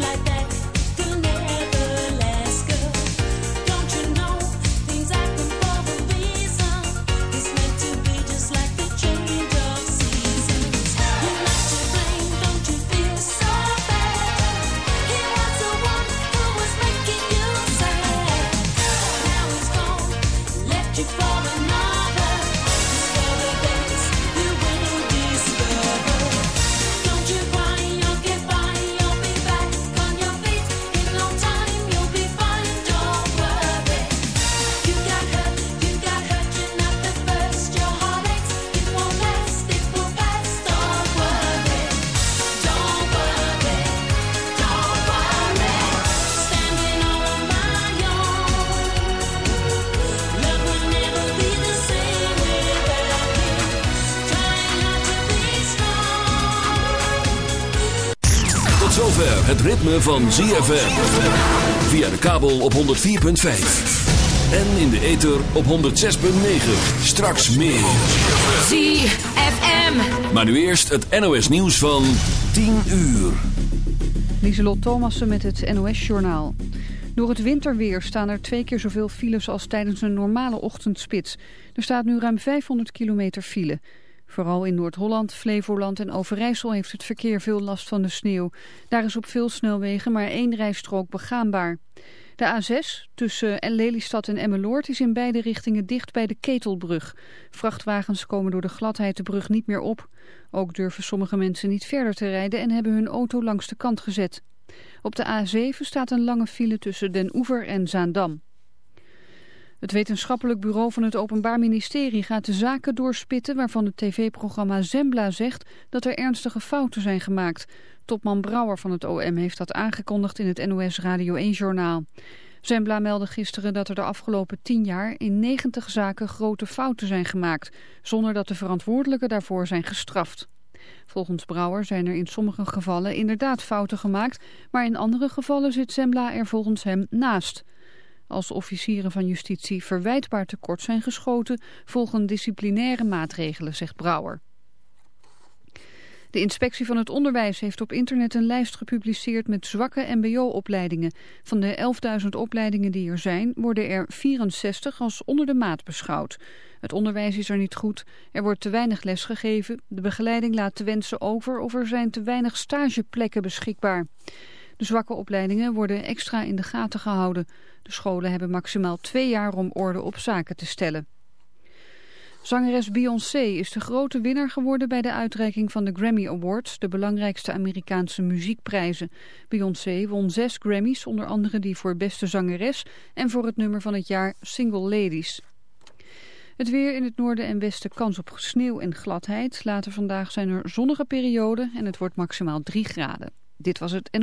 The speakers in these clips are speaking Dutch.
like that. Van ZFM. Via de kabel op 104.5. En in de ether op 106.9. Straks meer. ZFM. Maar nu eerst het NOS nieuws van 10 uur. Lieselot Thomassen met het NOS-journaal. Door het winterweer staan er twee keer zoveel files als tijdens een normale ochtendspits. Er staat nu ruim 500 kilometer file. Vooral in Noord-Holland, Flevoland en Overijssel heeft het verkeer veel last van de sneeuw. Daar is op veel snelwegen maar één rijstrook begaanbaar. De A6 tussen Lelystad en Emmeloord is in beide richtingen dicht bij de Ketelbrug. Vrachtwagens komen door de gladheid de brug niet meer op. Ook durven sommige mensen niet verder te rijden en hebben hun auto langs de kant gezet. Op de A7 staat een lange file tussen Den Oever en Zaandam. Het wetenschappelijk bureau van het Openbaar Ministerie gaat de zaken doorspitten waarvan het tv-programma Zembla zegt dat er ernstige fouten zijn gemaakt. Topman Brouwer van het OM heeft dat aangekondigd in het NOS Radio 1-journaal. Zembla meldde gisteren dat er de afgelopen tien jaar in 90 zaken grote fouten zijn gemaakt, zonder dat de verantwoordelijken daarvoor zijn gestraft. Volgens Brouwer zijn er in sommige gevallen inderdaad fouten gemaakt, maar in andere gevallen zit Zembla er volgens hem naast. Als officieren van justitie verwijtbaar tekort zijn geschoten, volgen disciplinaire maatregelen, zegt Brouwer. De inspectie van het onderwijs heeft op internet een lijst gepubliceerd met zwakke mbo-opleidingen. Van de 11.000 opleidingen die er zijn, worden er 64 als onder de maat beschouwd. Het onderwijs is er niet goed, er wordt te weinig les gegeven, de begeleiding laat te wensen over of er zijn te weinig stageplekken beschikbaar. De zwakke opleidingen worden extra in de gaten gehouden. De scholen hebben maximaal twee jaar om orde op zaken te stellen. Zangeres Beyoncé is de grote winnaar geworden bij de uitreiking van de Grammy Awards, de belangrijkste Amerikaanse muziekprijzen. Beyoncé won zes Grammys, onder andere die voor beste zangeres en voor het nummer van het jaar Single Ladies. Het weer in het noorden en westen kans op sneeuw en gladheid. Later vandaag zijn er zonnige perioden en het wordt maximaal 3 graden. Dit was het. En...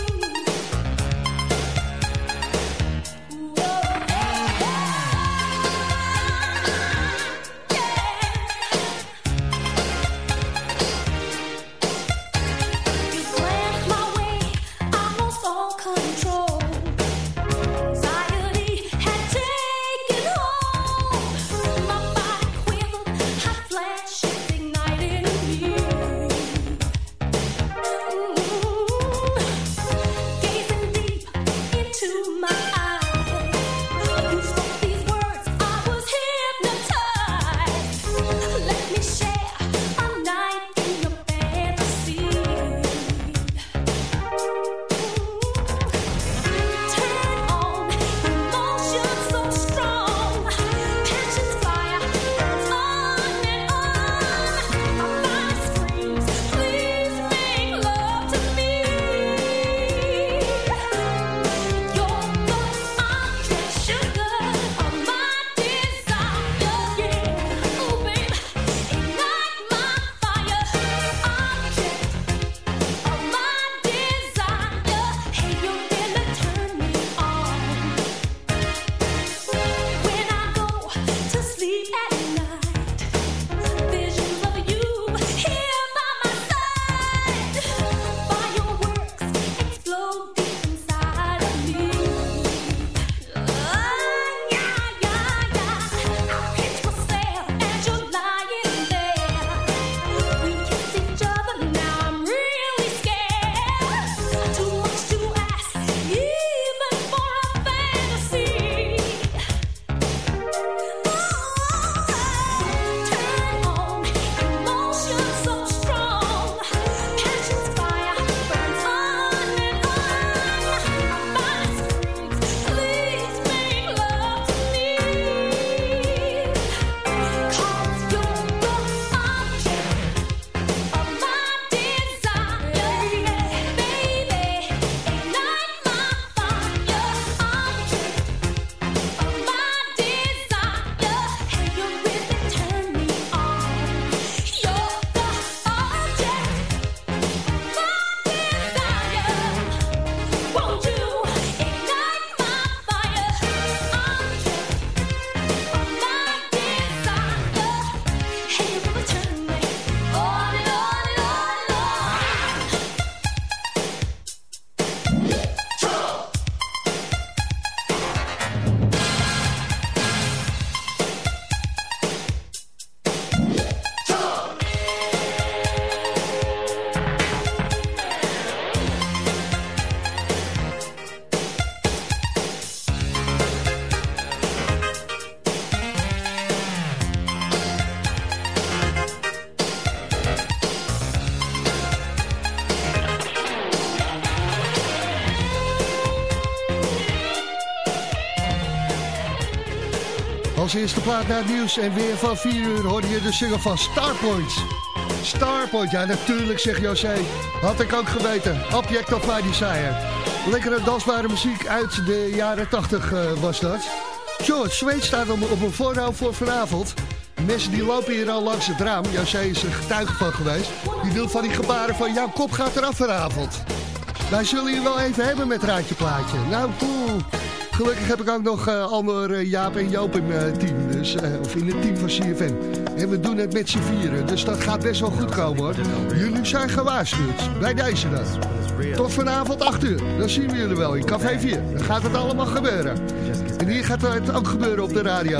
Als eerste plaat naar het nieuws en weer van 4 uur hoorde je de single van Starpoint. Starpoint, ja natuurlijk zegt José. Had ik ook geweten. Object of my desire. Lekkere dansbare muziek uit de jaren 80 eh, was dat. George Sweet staat op, op een voorhoud voor vanavond. Mensen die lopen hier al langs het raam. José is er getuige van geweest. Die wil van die gebaren van jouw kop gaat eraf vanavond. Wij zullen je wel even hebben met Raadje Plaatje. Nou, poeh. Gelukkig heb ik ook nog Almer, eh, Jaap en Joop in mijn team. Dus, eh, of in het team van CFM. En we doen het met z'n vieren. Dus dat gaat best wel goed komen hoor. Jullie zijn gewaarschuwd. Bij deze dan. Tot vanavond 8 uur. Dan zien we jullie wel in Café 4. Dan gaat het allemaal gebeuren. En hier gaat het ook gebeuren op de radio.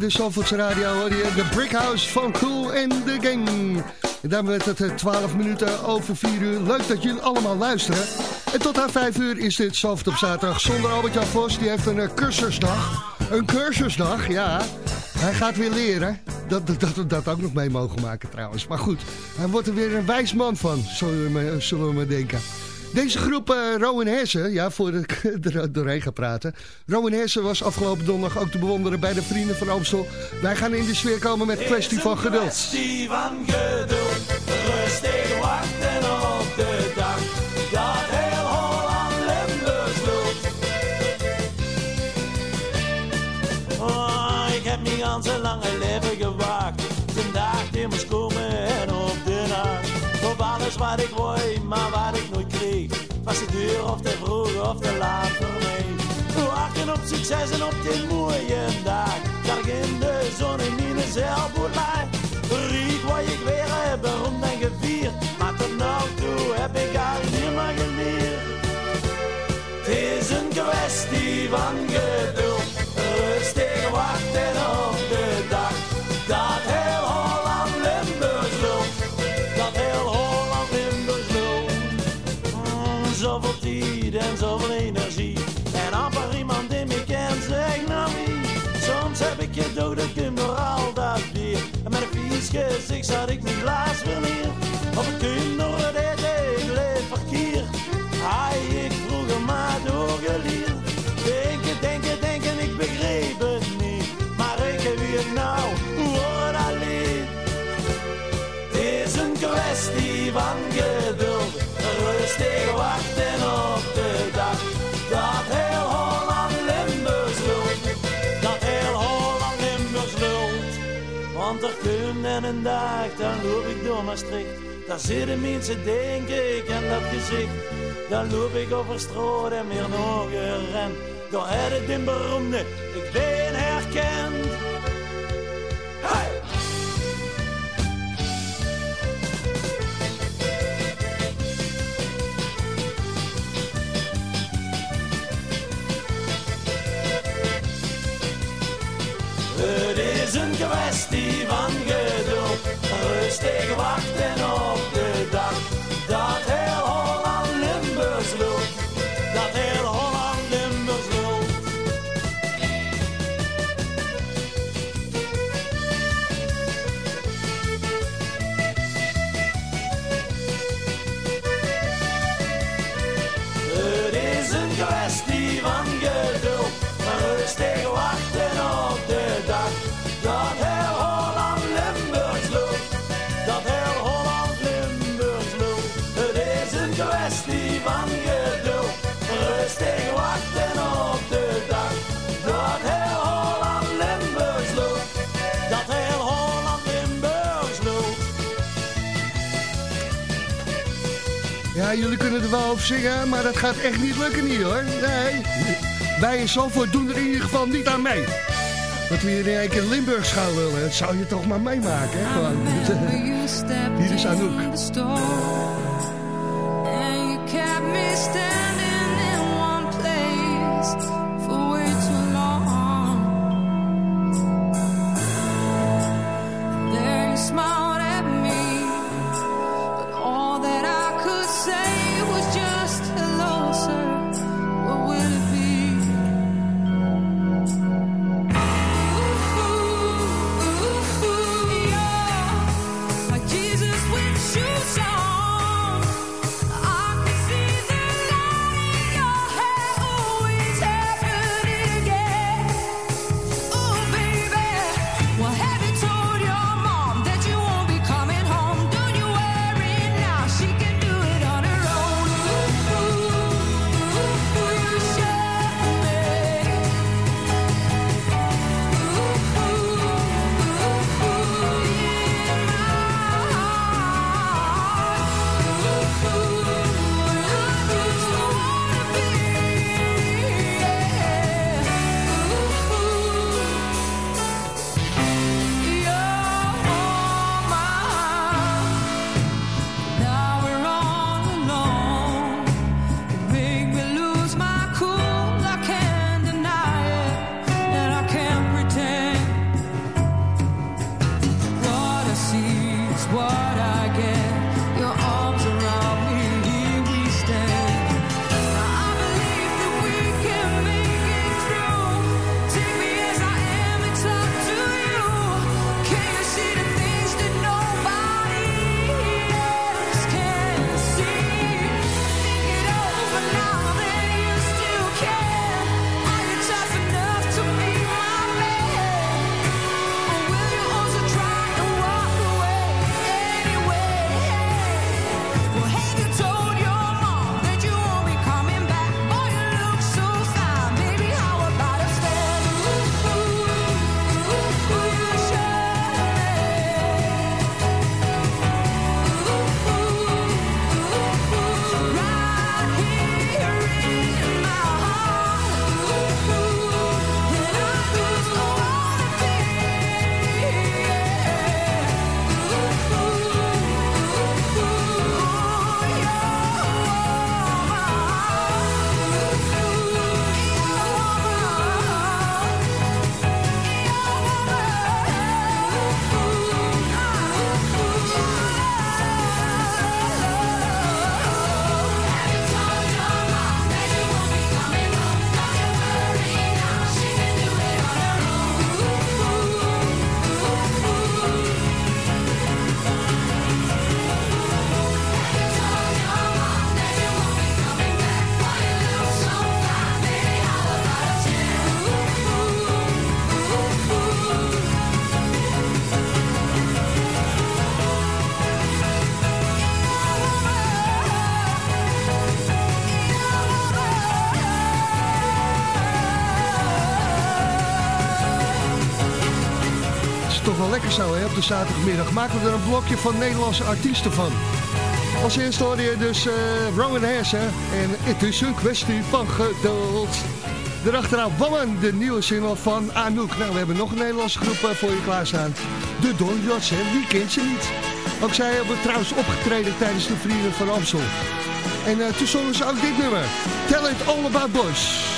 De Zandvoorts Radio hoor je de Brickhouse van Cool en The Gang. En dan werd het eh, 12 minuten over 4 uur. Leuk dat jullie allemaal luisteren. En tot aan 5 uur is dit Zandvoort op zaterdag. Zonder Albert-Jan Vos, die heeft een eh, cursusdag. Een cursusdag, ja. Hij gaat weer leren. Dat, dat, dat dat ook nog mee mogen maken trouwens. Maar goed, hij wordt er weer een wijs man van, zullen we, zullen we maar denken. Deze groep eh Rowan Hessen, ja, voordat ik er doorheen ga praten. Rowan Hessen was afgelopen donderdag ook te bewonderen bij de Vrienden van Amstel. Wij gaan in de sfeer komen met kwestie van geduld. kwestie van geduld. Rustig wachten op de dag. Dat heel Holland Limburgs loopt. Oh, ik heb mijn ganse lange leven gewacht. De dag die moest komen en op de nacht. Op alles wat ik wou, maar wat ik de of te vroeg of te laat voor mij. Wachten op succes en op die mooie dag. Ik in de zon in mijn zeilboot lag. Riek wat ik weer heb, rond en gevierd. Maar tot nu toe heb ik al meer geleerd. Het is een kwestie van geduld. Ik gedacht dat ik hem door al dat bier. En met een vies gezicht zat ik mijn glaas dan loop ik door Maastricht. Daar zitten mensen, denken ik, en dat gezicht. Dan loop ik over straat en weer nog gerend. Door het in beroemde, ik ben herkend. Het is een kwestie van geduld, rustig wachten op Ja, jullie kunnen er wel over zingen, maar dat gaat echt niet lukken hier hoor. Nee. Wij in Zandvoort doen er in ieder geval niet aan mee. Dat we hier in één keer Limburgs gaan willen, dat zou je toch maar meemaken, hè? Gewoon. Hier is Anouk. And you kept me zaterdagmiddag maken we er een blokje van Nederlandse artiesten van. Als eerste hoorde je dus uh, Rowan Hess, en het is een kwestie van geduld. Daarachteraan wammen, de nieuwe single van Anouk. Nou, we hebben nog een Nederlandse groep eh, voor je klaarstaan. De Don hè, wie kent ze niet? Ook zij hebben trouwens opgetreden tijdens de Vrienden van Amstel. En eh, toen zongen ze ook dit nummer. Tell it all about boys.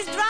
is driving.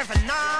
have a.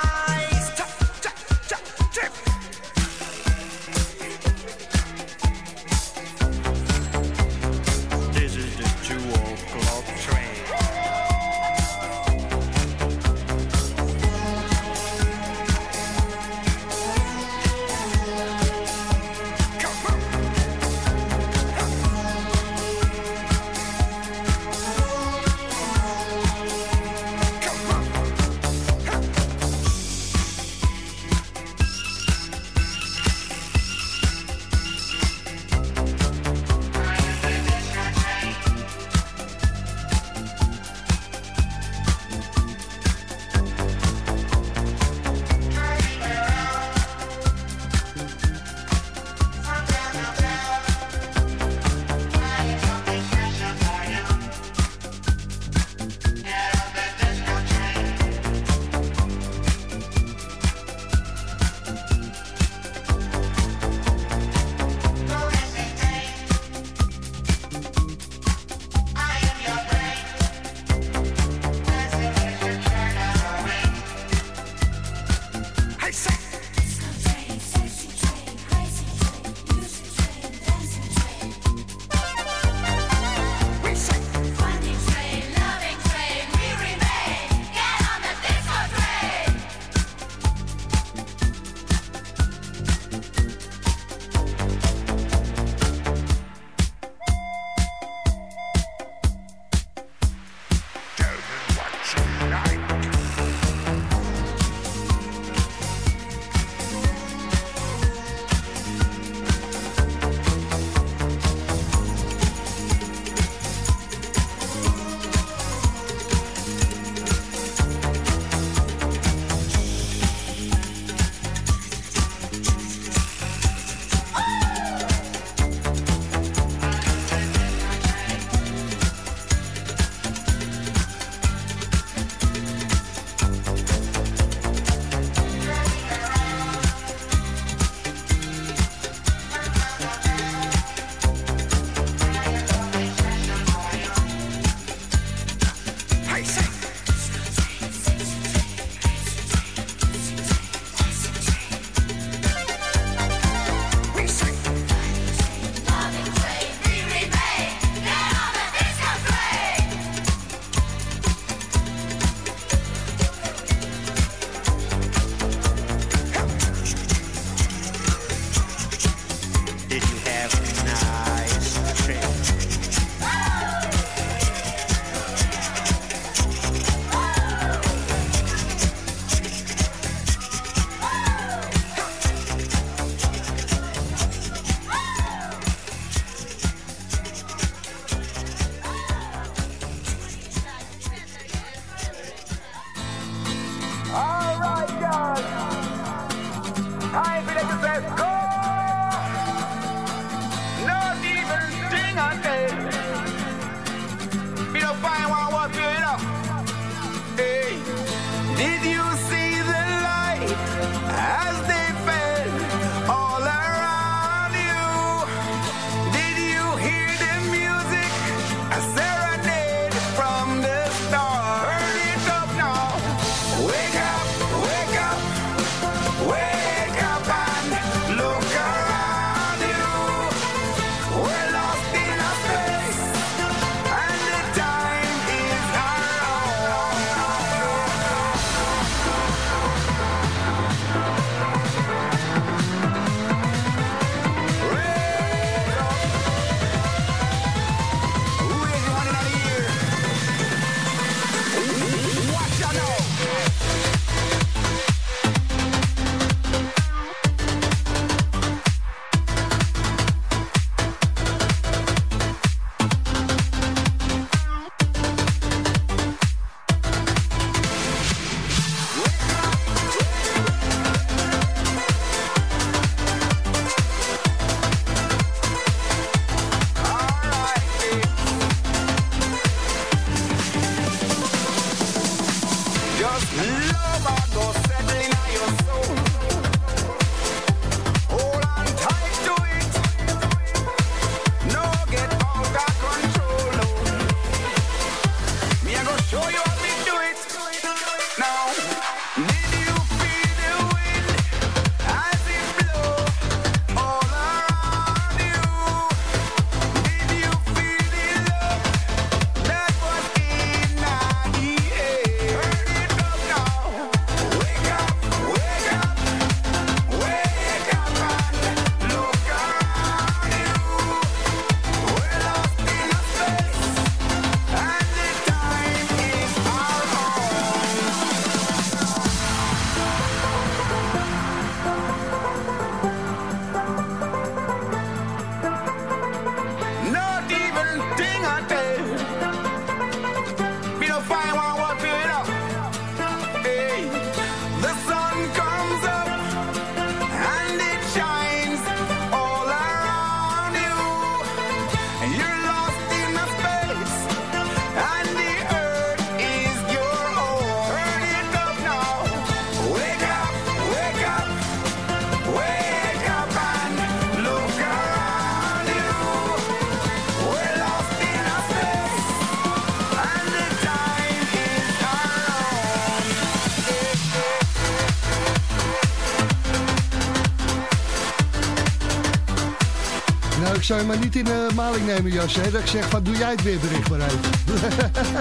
zou je maar niet in de maling nemen, Jas. Hè? Dat ik zeg van, doe jij het weerbericht maar even.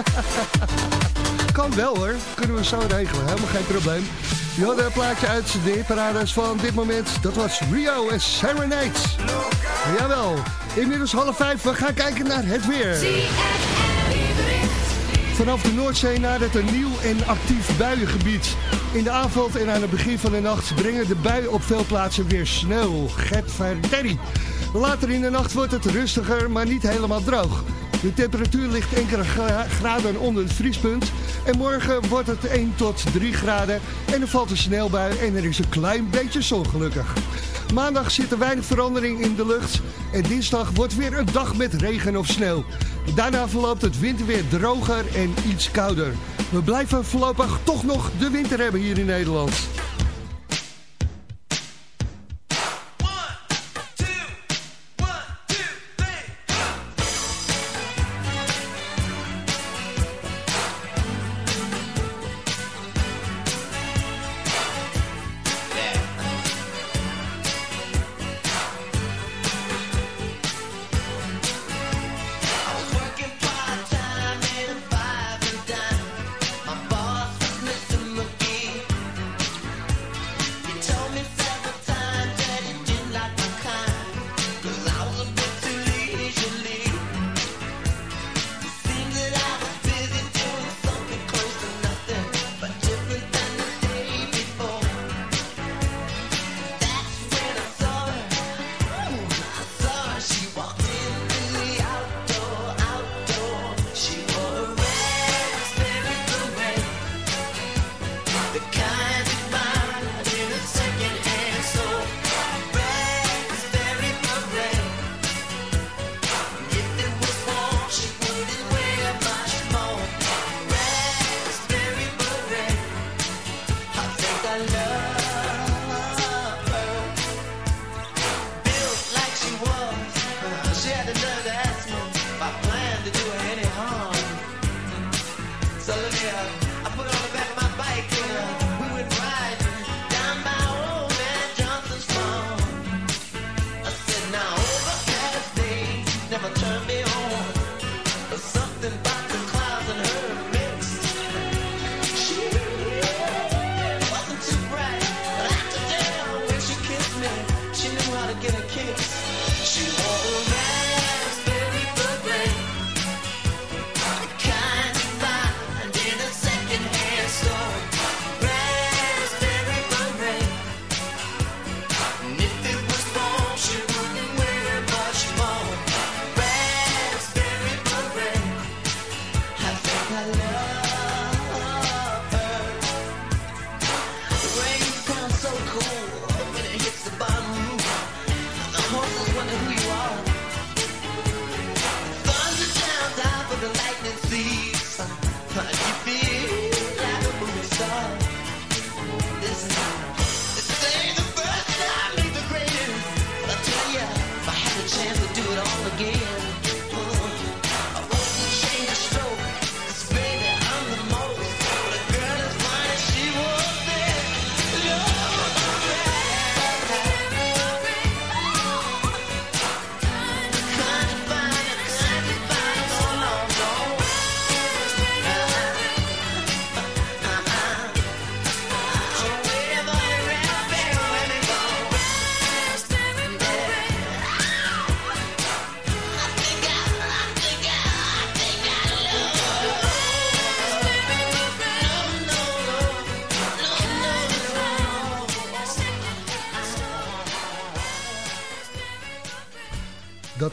kan wel hoor, kunnen we zo regelen, helemaal geen probleem. Je een plaatje uit de parades van dit moment. Dat was Rio en Serenades. Jawel, inmiddels half vijf, we gaan kijken naar het weer. Vanaf de Noordzee nadert een nieuw en actief buiengebied. In de avond en aan het begin van de nacht brengen de buien op veel plaatsen weer sneeuw. Gert Verderri. Later in de nacht wordt het rustiger, maar niet helemaal droog. De temperatuur ligt enkele gra- graden onder het vriespunt. En morgen wordt het 1 tot 3 graden. En er valt een sneeuwbui en er is een klein beetje zon gelukkig. Maandag zit er weinig verandering in de lucht. En dinsdag wordt weer een dag met regen of sneeuw. Daarna verloopt het winterweer droger en iets kouder. We blijven voorlopig toch nog de winter hebben hier in Nederland.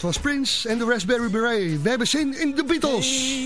was Prince en de Raspberry Beret. We hebben zin in de Beatles.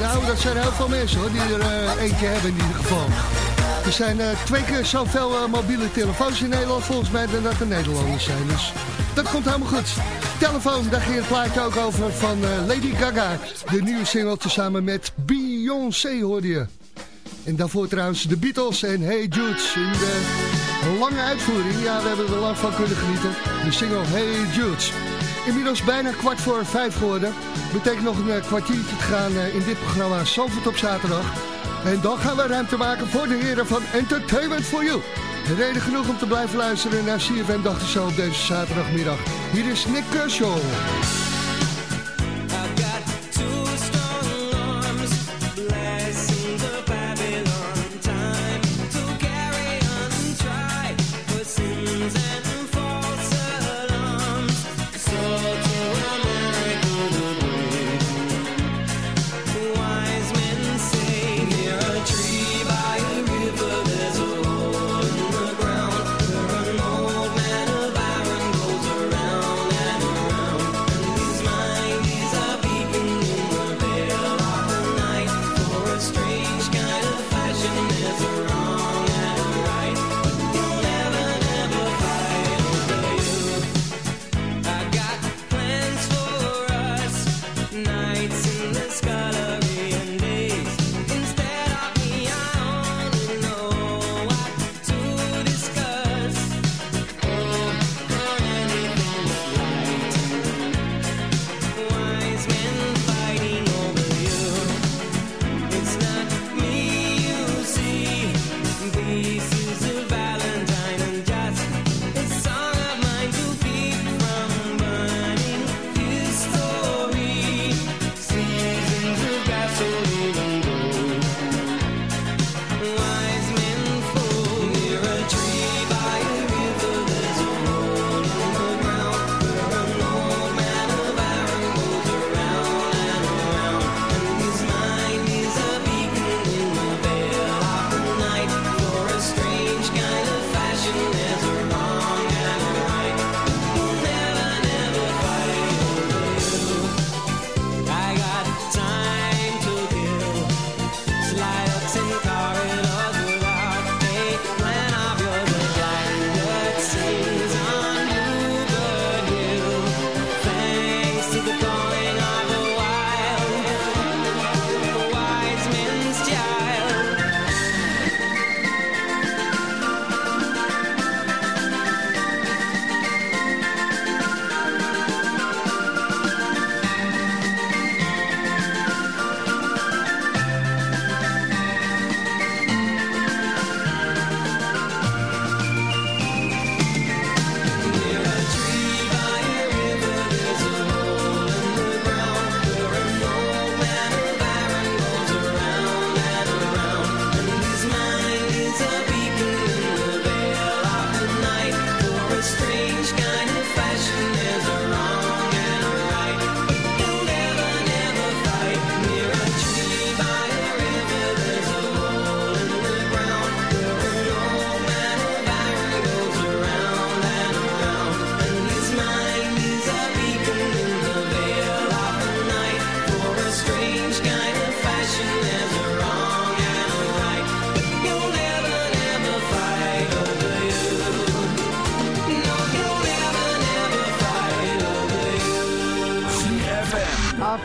Nou, dat zijn heel veel mensen, hoor, die er eh, eentje hebben in ieder geval. Er zijn eh, twee keer zoveel eh, mobiele telefoons in Nederland, volgens mij, dan dat er Nederlanders zijn. Dus dat komt helemaal goed. Telefoon, daar ging het plaatje ook over van Lady Gaga. De nieuwe single samen met Beyoncé, hoorde je. En daarvoor trouwens de Beatles en Hey Jude in de lange uitvoering. Ja, we hebben er lang van kunnen genieten. De single Hey Jude. Inmiddels bijna kwart voor vijf geworden. Betekent nog een eh, kwartiertje te gaan eh, in dit programma Zalvert op zaterdag. En dan gaan we ruimte maken voor de heren van Entertainment for You. Reden genoeg om te blijven luisteren naar CFM Dachten Zo op deze zaterdagmiddag. Hier is Nick Kershaw.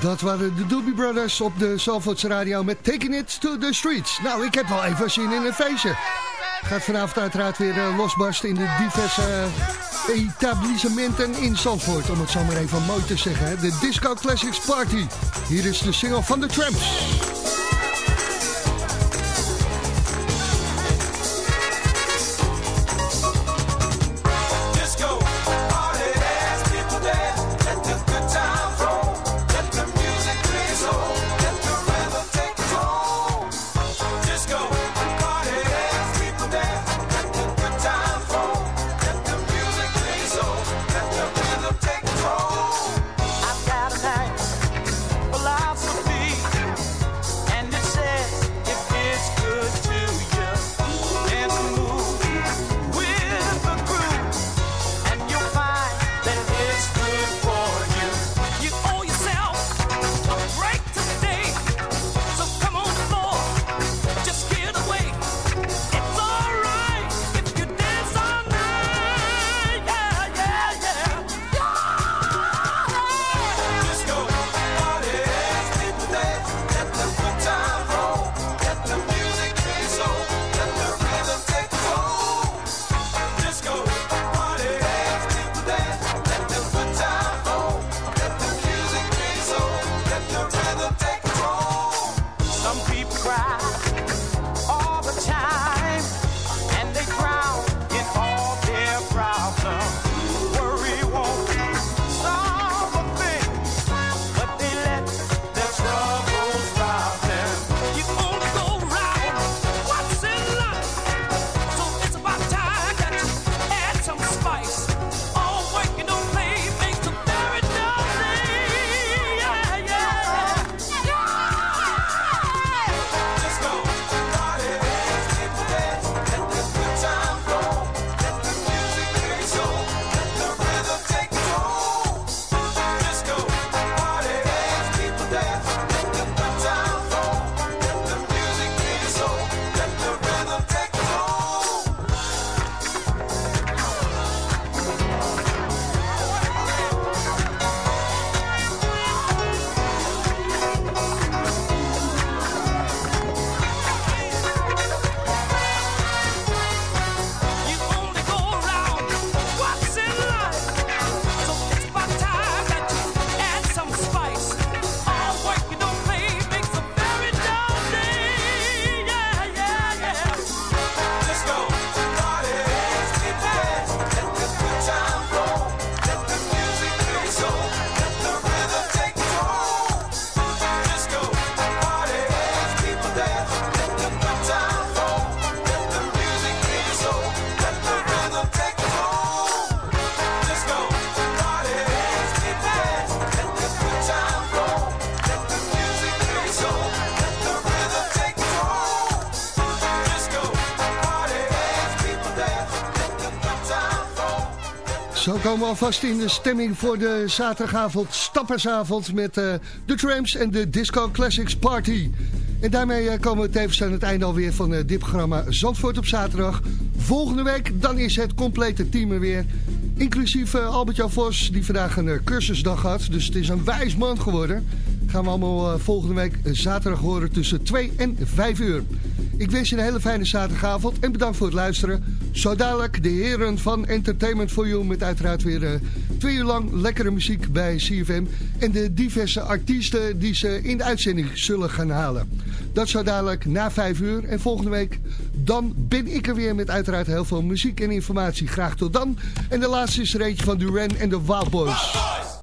Dat waren de Doobie Brothers op de Zalvoorts Radio met Taking It to the Streets. Nou, ik heb wel even zin in een feestje. Gaat vanavond uiteraard weer eh, losbarsten in de diverse eh, etablissementen in Zandvoort. Om het zo maar even mooi te zeggen. De Disco Classics Party. Hier is de single van de Tramps. Komen alvast in de stemming voor de zaterdagavond stappersavond met eh, de Tramps en de Disco Classics Party. En daarmee eh, komen we tevens aan het einde alweer van eh, dit programma Zandvoort op zaterdag. Volgende week dan is het complete team er weer. Inclusief Albert-Jan Vos die vandaag een cursusdag had. Dus het is een wijs man geworden. Gaan we allemaal volgende week zaterdag horen tussen 2 en 5 uur. Ik wens je een hele fijne zaterdagavond en bedankt voor het luisteren. Zo dadelijk de heren van Entertainment for You met uiteraard weer eh, twee uur lang lekkere muziek bij CFM. En de diverse artiesten die ze in de uitzending zullen gaan halen. Dat zo dadelijk na 5 uur. En volgende week dan ben ik er weer met uiteraard heel veel muziek en informatie. Graag tot dan. En de laatste is er eentje van Duran en de Wild.